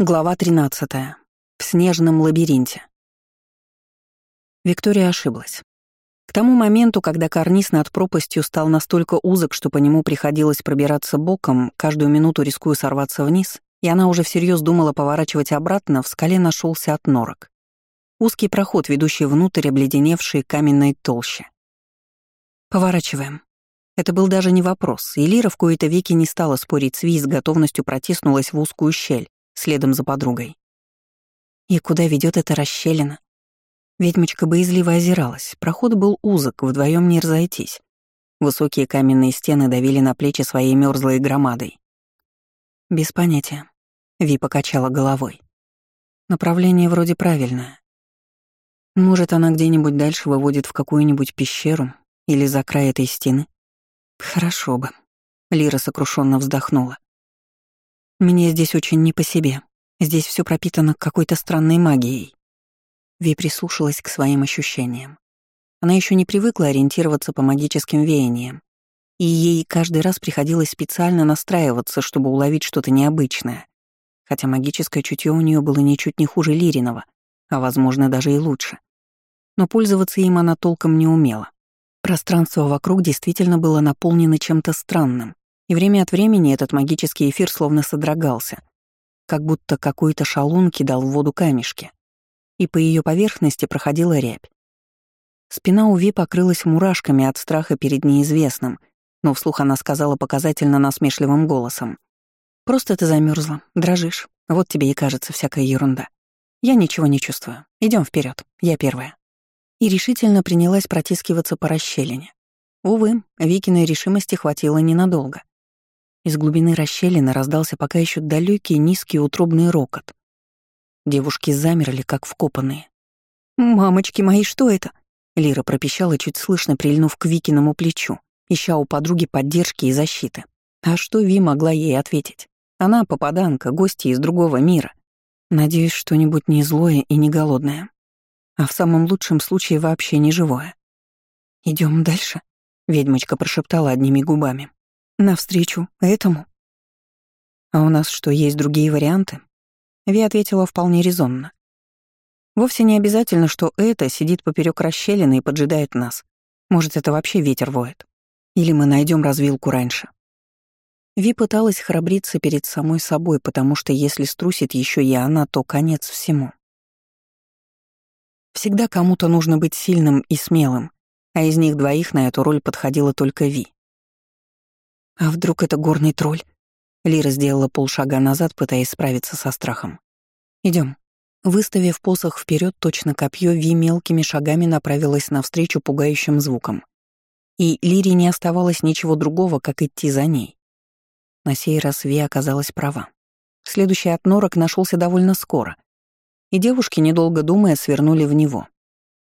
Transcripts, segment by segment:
Глава 13. В снежном лабиринте. Виктория ошиблась. К тому моменту, когда карниз над пропастью стал настолько узок, что по нему приходилось пробираться боком, каждую минуту рискуя сорваться вниз, и она уже всерьез думала поворачивать обратно, в скале нашелся от норок. Узкий проход, ведущий внутрь обледеневшей каменной толщи. «Поворачиваем». Это был даже не вопрос, и Лира в кои-то веки не стала спорить с Ви, с готовностью протиснулась в узкую щель, следом за подругой. И куда ведет эта расщелина? Ведьмочка боязливо озиралась. Проход был узок, вдвоем не разойтись. Высокие каменные стены давили на плечи своей мерзлой громадой. Без понятия. Ви покачала головой. Направление вроде правильное. Может, она где-нибудь дальше выводит в какую-нибудь пещеру или за край этой стены? Хорошо бы. Лира сокрушенно вздохнула. Мне здесь очень не по себе. Здесь все пропитано какой-то странной магией. Ви прислушалась к своим ощущениям. Она еще не привыкла ориентироваться по магическим веяниям, и ей каждый раз приходилось специально настраиваться, чтобы уловить что-то необычное, хотя магическое чутье у нее было ничуть не хуже Лириного, а, возможно, даже и лучше. Но пользоваться им она толком не умела. Пространство вокруг действительно было наполнено чем-то странным, и время от времени этот магический эфир словно содрогался, как будто какой-то шалун кидал в воду камешки, и по ее поверхности проходила рябь. Спина Уви покрылась мурашками от страха перед неизвестным, но вслух она сказала показательно насмешливым голосом. «Просто ты замерзла, дрожишь, вот тебе и кажется всякая ерунда. Я ничего не чувствую. Идем вперед, я первая». И решительно принялась протискиваться по расщелине. Увы, Викиной решимости хватило ненадолго. Из глубины расщелины раздался пока еще далекий низкий утробный рокот. Девушки замерли, как вкопанные. «Мамочки мои, что это?» Лира пропищала, чуть слышно прильнув к Викиному плечу, ища у подруги поддержки и защиты. А что Ви могла ей ответить? Она попаданка, гостья из другого мира. Надеюсь, что-нибудь не злое и не голодное. А в самом лучшем случае вообще не живое. Идем дальше», — ведьмочка прошептала одними губами. Навстречу этому? А у нас что, есть другие варианты? Ви ответила вполне резонно. Вовсе не обязательно, что это сидит поперек расщелины и поджидает нас. Может, это вообще ветер воет. Или мы найдем развилку раньше. Ви пыталась храбриться перед самой собой, потому что если струсит еще и она, то конец всему. Всегда кому-то нужно быть сильным и смелым, а из них двоих на эту роль подходила только Ви. А вдруг это горный тролль? Лира сделала полшага назад, пытаясь справиться со страхом. Идем. Выставив посох вперед, точно копье, Ви мелкими шагами направилась навстречу пугающим звукам. И Лире не оставалось ничего другого, как идти за ней. На сей раз Ви оказалась права. Следующий от норок нашелся довольно скоро, и девушки, недолго думая, свернули в него.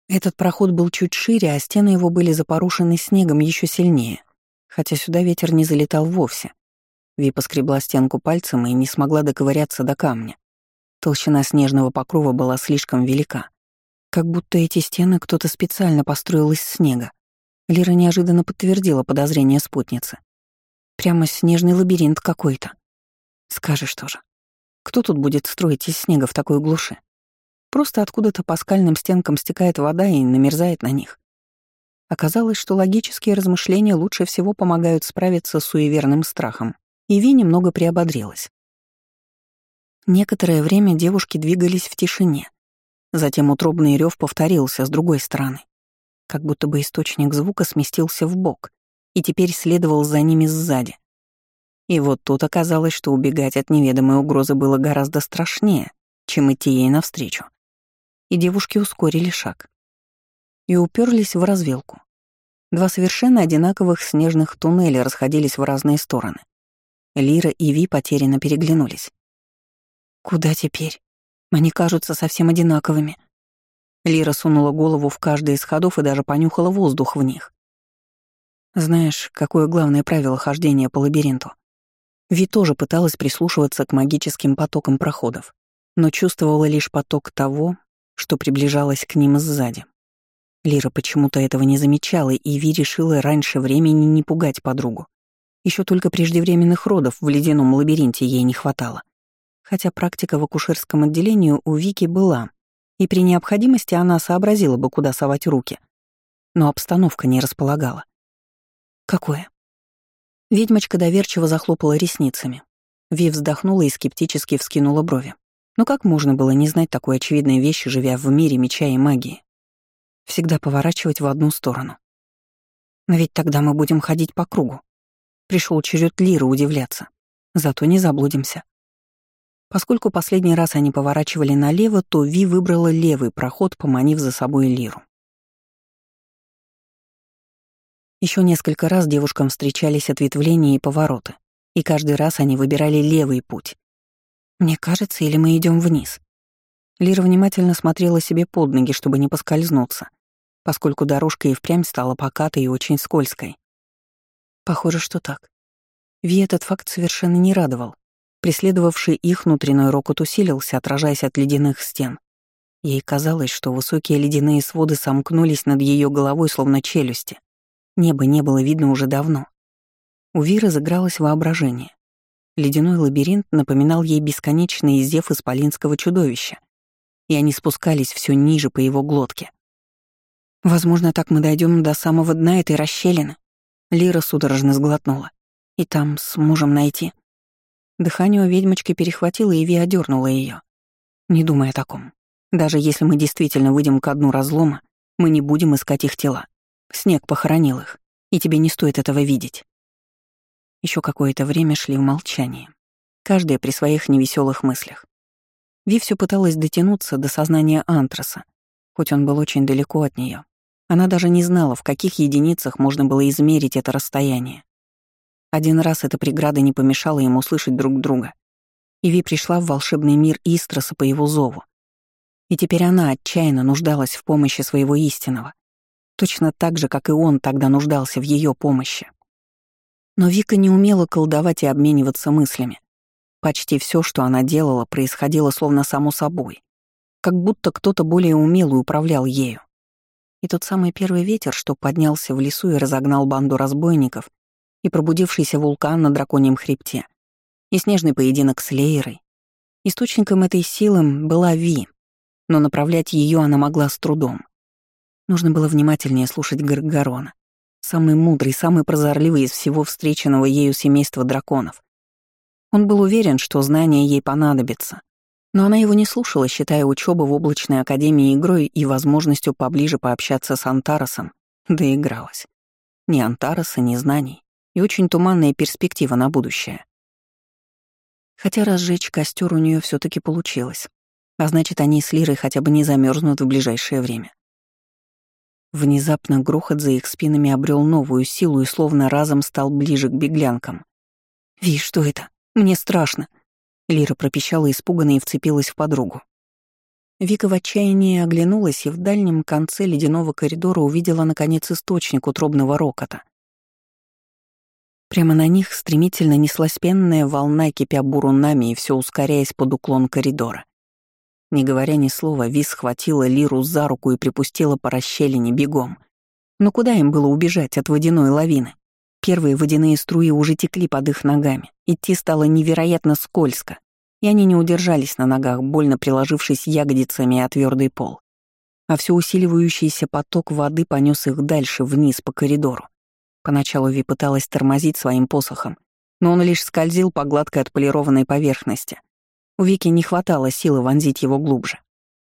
Этот проход был чуть шире, а стены его были запорушены снегом еще сильнее — хотя сюда ветер не залетал вовсе. Ви поскребла стенку пальцем и не смогла доковыряться до камня. Толщина снежного покрова была слишком велика. Как будто эти стены кто-то специально построил из снега. Лира неожиданно подтвердила подозрение спутницы. Прямо снежный лабиринт какой-то. Скажешь тоже. Кто тут будет строить из снега в такой глуши? Просто откуда-то по скальным стенкам стекает вода и намерзает на них. Оказалось, что логические размышления лучше всего помогают справиться с суеверным страхом, и Ви немного приободрилась. Некоторое время девушки двигались в тишине. Затем утробный рев повторился с другой стороны. Как будто бы источник звука сместился в бок и теперь следовал за ними сзади. И вот тут оказалось, что убегать от неведомой угрозы было гораздо страшнее, чем идти ей навстречу. И девушки ускорили шаг и уперлись в развилку. Два совершенно одинаковых снежных туннеля расходились в разные стороны. Лира и Ви потерянно переглянулись. «Куда теперь? Они кажутся совсем одинаковыми». Лира сунула голову в каждый из ходов и даже понюхала воздух в них. Знаешь, какое главное правило хождения по лабиринту? Ви тоже пыталась прислушиваться к магическим потокам проходов, но чувствовала лишь поток того, что приближалось к ним сзади. Лира почему-то этого не замечала, и Ви решила раньше времени не пугать подругу. Еще только преждевременных родов в ледяном лабиринте ей не хватало. Хотя практика в акушерском отделении у Вики была, и при необходимости она сообразила бы, куда совать руки. Но обстановка не располагала. Какое? Ведьмочка доверчиво захлопала ресницами. Ви вздохнула и скептически вскинула брови. Но как можно было не знать такой очевидной вещи, живя в мире меча и магии? Всегда поворачивать в одну сторону. Но ведь тогда мы будем ходить по кругу. Пришел черед Лиры удивляться. Зато не заблудимся. Поскольку последний раз они поворачивали налево, то Ви выбрала левый проход, поманив за собой Лиру. Еще несколько раз девушкам встречались ответвления и повороты, и каждый раз они выбирали левый путь. «Мне кажется, или мы идем вниз?» Лира внимательно смотрела себе под ноги, чтобы не поскользнуться, поскольку дорожка и впрямь стала покатой и очень скользкой. Похоже, что так. Ви этот факт совершенно не радовал. Преследовавший их внутренний рокот усилился, отражаясь от ледяных стен. Ей казалось, что высокие ледяные своды сомкнулись над ее головой, словно челюсти. Небо не было видно уже давно. У Виры загралось воображение. Ледяной лабиринт напоминал ей бесконечный изъев исполинского чудовища, и они спускались все ниже по его глотке. «Возможно, так мы дойдем до самого дна этой расщелины», Лира судорожно сглотнула. И там сможем найти. Дыхание у ведьмочки перехватило, и Ви одернула ее. Не думай о таком. Даже если мы действительно выйдем к дну разлома, мы не будем искать их тела. Снег похоронил их, и тебе не стоит этого видеть. Еще какое-то время шли в молчании, каждая при своих невеселых мыслях. Ви все пыталась дотянуться до сознания Антраса, хоть он был очень далеко от нее. Она даже не знала, в каких единицах можно было измерить это расстояние. Один раз эта преграда не помешала им услышать друг друга. Иви пришла в волшебный мир Истроса по его зову. И теперь она отчаянно нуждалась в помощи своего истинного. Точно так же, как и он тогда нуждался в ее помощи. Но Вика не умела колдовать и обмениваться мыслями. Почти все, что она делала, происходило словно само собой. Как будто кто-то более умелый управлял ею. И тот самый первый ветер, что поднялся в лесу и разогнал банду разбойников, и пробудившийся вулкан на драконьем хребте, и снежный поединок с Лейрой. Источником этой силы была Ви, но направлять ее она могла с трудом. Нужно было внимательнее слушать Гаргарона, самый мудрый, самый прозорливый из всего встреченного ею семейства драконов. Он был уверен, что знания ей понадобятся, но она его не слушала, считая учебу в облачной академии игрой и возможностью поближе пообщаться с Антаросом, доигралась. Ни Антароса, ни знаний, и очень туманная перспектива на будущее. Хотя разжечь костер у нее все таки получилось, а значит, они с Лирой хотя бы не замерзнут в ближайшее время. Внезапно грохот за их спинами обрел новую силу и словно разом стал ближе к беглянкам. «Ви, что это? Мне страшно!» Лира пропищала испуганно и вцепилась в подругу. Вика в отчаянии оглянулась и в дальнем конце ледяного коридора увидела, наконец, источник утробного рокота. Прямо на них стремительно неслась пенная волна, кипя бурунами и все ускоряясь под уклон коридора. Не говоря ни слова, Ви схватила Лиру за руку и припустила по расщелине бегом. Но куда им было убежать от водяной лавины? Первые водяные струи уже текли под их ногами. Идти стало невероятно скользко, и они не удержались на ногах, больно приложившись ягодицами о твердый пол. А все усиливающийся поток воды понес их дальше, вниз по коридору. Поначалу Ви пыталась тормозить своим посохом, но он лишь скользил по гладкой отполированной поверхности. У Вики не хватало силы вонзить его глубже.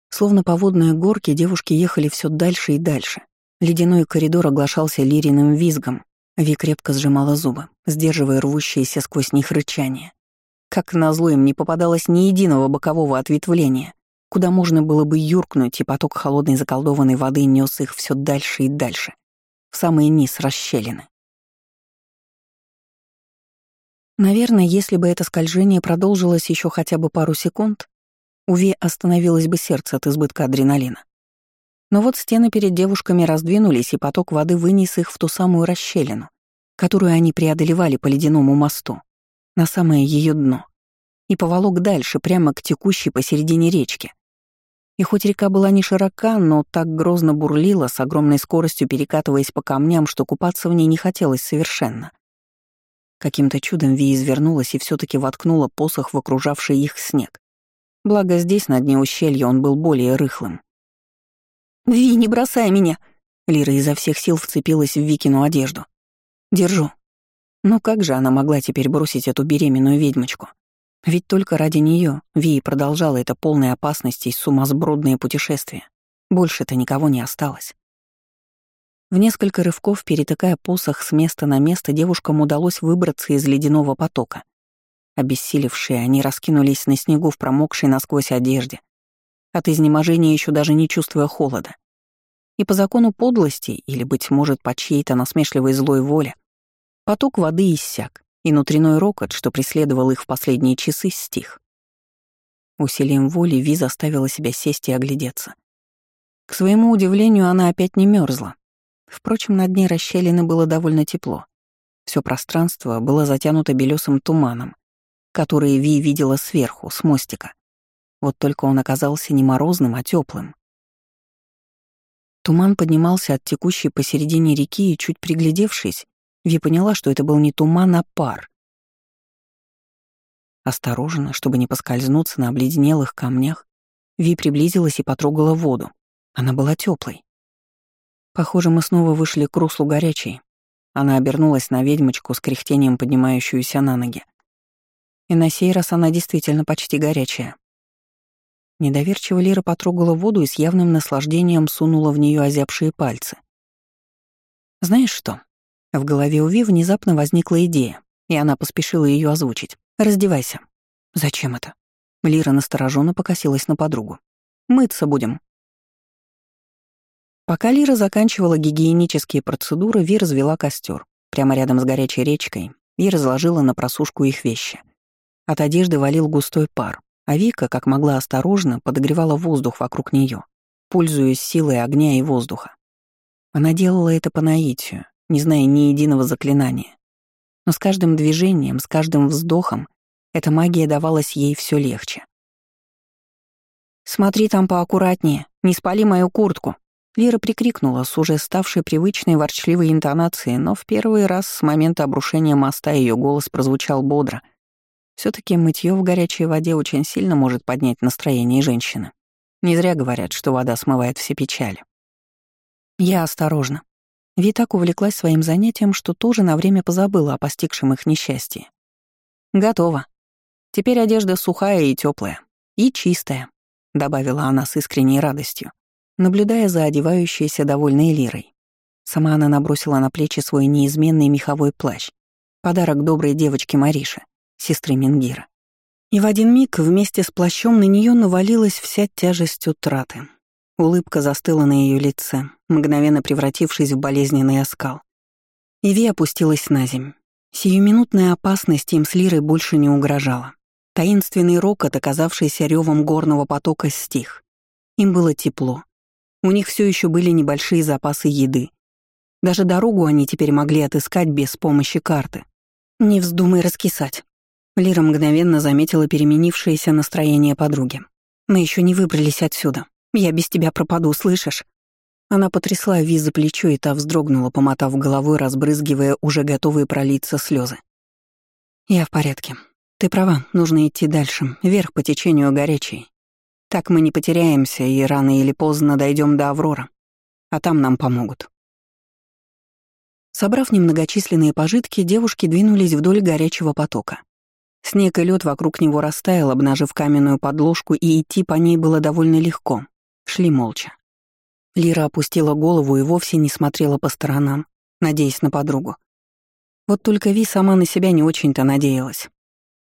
Словно по водной горке девушки ехали все дальше и дальше. Ледяной коридор оглашался лириным визгом, Ви крепко сжимала зубы, сдерживая рвущееся сквозь них рычание. Как назло им не попадалось ни единого бокового ответвления, куда можно было бы юркнуть, и поток холодной заколдованной воды нес их все дальше и дальше, в самый низ расщелины. Наверное, если бы это скольжение продолжилось еще хотя бы пару секунд, у Ви остановилось бы сердце от избытка адреналина. Но вот стены перед девушками раздвинулись, и поток воды вынес их в ту самую расщелину, которую они преодолевали по ледяному мосту, на самое ее дно, и поволок дальше, прямо к текущей посередине речки. И хоть река была не широка, но так грозно бурлила, с огромной скоростью перекатываясь по камням, что купаться в ней не хотелось совершенно. Каким-то чудом Ви извернулась и все таки воткнула посох в окружавший их снег. Благо здесь, на дне ущелья, он был более рыхлым. «Ви, не бросай меня!» Лира изо всех сил вцепилась в Викину одежду. «Держу». Но как же она могла теперь бросить эту беременную ведьмочку? Ведь только ради нее Ви продолжала это полной опасности и сумасбродное путешествие. Больше-то никого не осталось. В несколько рывков, перетыкая посох с места на место, девушкам удалось выбраться из ледяного потока. Обессилевшие, они раскинулись на снегу в промокшей насквозь одежде, от изнеможения еще даже не чувствуя холода. И по закону подлости, или, быть может, по чьей-то насмешливой злой воле, поток воды иссяк, и внутренной рокот, что преследовал их в последние часы, стих. Усилием воли Ви заставила себя сесть и оглядеться. К своему удивлению, она опять не мерзла, Впрочем, на дне расщелины было довольно тепло. Все пространство было затянуто белесым туманом, который Ви видела сверху, с мостика. Вот только он оказался не морозным, а теплым. Туман поднимался от текущей посередине реки, и, чуть приглядевшись, Ви поняла, что это был не туман, а пар. Осторожно, чтобы не поскользнуться на обледенелых камнях, Ви приблизилась и потрогала воду. Она была теплой. Похоже, мы снова вышли к руслу горячей. Она обернулась на ведьмочку с кряхтением, поднимающуюся на ноги. И на сей раз она действительно почти горячая. Недоверчиво Лира потрогала воду и с явным наслаждением сунула в нее озябшие пальцы. «Знаешь что?» В голове у Ви внезапно возникла идея, и она поспешила ее озвучить. «Раздевайся». «Зачем это?» Лира настороженно покосилась на подругу. «Мыться будем», Пока Лира заканчивала гигиенические процедуры, Ви развела костер прямо рядом с горячей речкой и разложила на просушку их вещи. От одежды валил густой пар, а Вика, как могла осторожно, подогревала воздух вокруг нее, пользуясь силой огня и воздуха. Она делала это по наитию, не зная ни единого заклинания. Но с каждым движением, с каждым вздохом эта магия давалась ей все легче. «Смотри там поаккуратнее, не спали мою куртку», Лира прикрикнула с уже ставшей привычной ворчливой интонацией, но в первый раз с момента обрушения моста ее голос прозвучал бодро. Все таки мытье в горячей воде очень сильно может поднять настроение женщины. Не зря говорят, что вода смывает все печали. Я осторожно. Ви так увлеклась своим занятием, что тоже на время позабыла о постигшем их несчастье. Готово. Теперь одежда сухая и теплая, и чистая, добавила она с искренней радостью наблюдая за одевающейся довольной лирой. Сама она набросила на плечи свой неизменный меховой плащ, подарок доброй девочке Марише, сестры Мингира. И в один миг вместе с плащом на нее навалилась вся тяжесть утраты. Улыбка застыла на ее лице, мгновенно превратившись в болезненный оскал. Иви опустилась на земь. Сиюминутная опасность им с Лирой больше не угрожала. Таинственный рокот, оказавшийся ревом горного потока, стих. Им было тепло, у них все еще были небольшие запасы еды. Даже дорогу они теперь могли отыскать без помощи карты. «Не вздумай раскисать». Лира мгновенно заметила переменившееся настроение подруги. «Мы еще не выбрались отсюда. Я без тебя пропаду, слышишь?» Она потрясла Ви за плечо, и та вздрогнула, помотав головой, разбрызгивая уже готовые пролиться слезы. «Я в порядке. Ты права, нужно идти дальше, вверх по течению горячей. Так мы не потеряемся и рано или поздно дойдем до Аврора, а там нам помогут. Собрав немногочисленные пожитки, девушки двинулись вдоль горячего потока. Снег и лед вокруг него растаял, обнажив каменную подложку, и идти по ней было довольно легко. Шли молча. Лира опустила голову и вовсе не смотрела по сторонам, надеясь на подругу. Вот только Ви сама на себя не очень-то надеялась.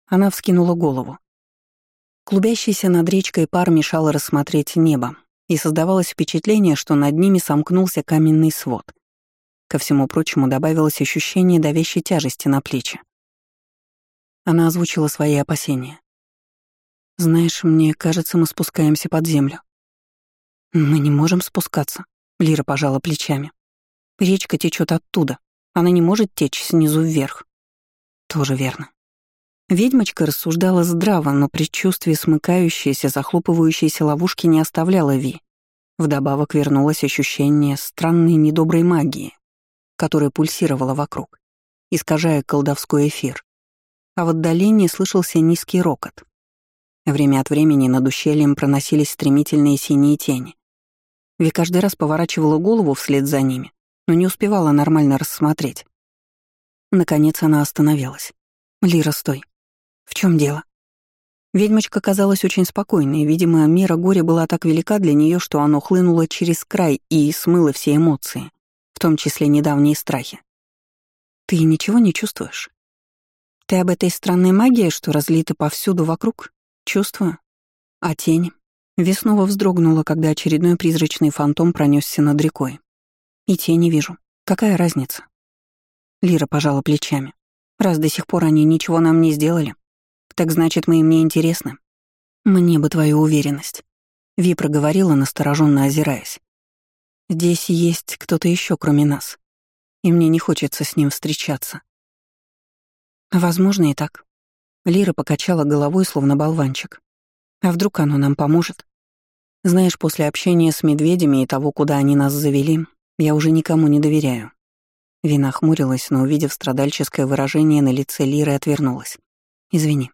Она вскинула голову. Клубящийся над речкой пар мешал рассмотреть небо, и создавалось впечатление, что над ними сомкнулся каменный свод. Ко всему прочему добавилось ощущение давящей тяжести на плечи. Она озвучила свои опасения. «Знаешь, мне кажется, мы спускаемся под землю». «Мы не можем спускаться», — Лира пожала плечами. «Речка течет оттуда. Она не может течь снизу вверх». «Тоже верно. Ведьмочка рассуждала здраво, но предчувствие смыкающейся, захлопывающейся ловушки не оставляло Ви. Вдобавок вернулось ощущение странной недоброй магии, которая пульсировала вокруг. искажая колдовской эфир. А в отдалении слышался низкий рокот. Время от времени над ущельем проносились стремительные синие тени. Ви каждый раз поворачивала голову вслед за ними, но не успевала нормально рассмотреть. Наконец она остановилась. «Лира, стой. В чем дело?» Ведьмочка казалась очень спокойной, видимо, мера горя была так велика для нее, что оно хлынуло через край и смыло все эмоции, в том числе недавние страхи. «Ты ничего не чувствуешь? Ты об этой странной магии, что разлита повсюду вокруг? Чувствую. А тень?» Веснова вздрогнула, когда очередной призрачный фантом пронесся над рекой. «И тени вижу. Какая разница?» Лира пожала плечами. «Раз до сих пор они ничего нам не сделали, так значит, мы им не интересны. Мне бы твою уверенность. Ви проговорила, настороженно озираясь. Здесь есть кто-то еще, кроме нас. И мне не хочется с ним встречаться. Возможно, и так. Лира покачала головой, словно болванчик. А вдруг оно нам поможет? Знаешь, после общения с медведями и того, куда они нас завели, я уже никому не доверяю. Вина хмурилась, но, увидев страдальческое выражение на лице Лиры, отвернулась. «Извини,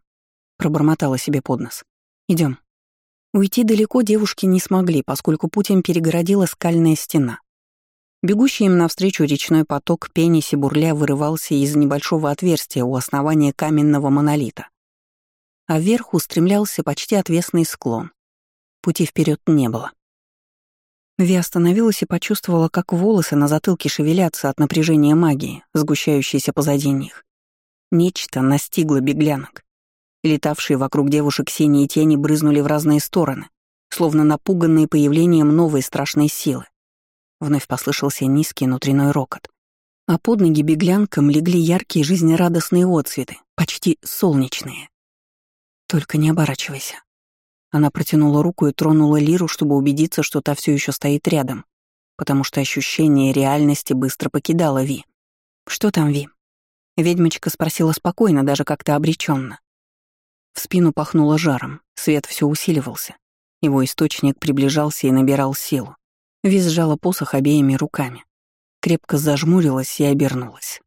пробормотала себе под нос. Идем. Уйти далеко девушки не смогли, поскольку путь им перегородила скальная стена. Бегущий им навстречу речной поток пениси бурля вырывался из небольшого отверстия у основания каменного монолита. А вверх устремлялся почти отвесный склон. Пути вперед не было. Ви остановилась и почувствовала, как волосы на затылке шевелятся от напряжения магии, сгущающейся позади них. Нечто настигло беглянок. Летавшие вокруг девушек синие тени брызнули в разные стороны, словно напуганные появлением новой страшной силы. Вновь послышался низкий внутренной рокот. А под ноги беглянкам легли яркие жизнерадостные отцветы, почти солнечные. «Только не оборачивайся». Она протянула руку и тронула Лиру, чтобы убедиться, что та все еще стоит рядом, потому что ощущение реальности быстро покидало Ви. «Что там, Ви?» Ведьмочка спросила спокойно, даже как-то обреченно. В спину пахнуло жаром, свет все усиливался. Его источник приближался и набирал силу. Виз сжала посох обеими руками. Крепко зажмурилась и обернулась.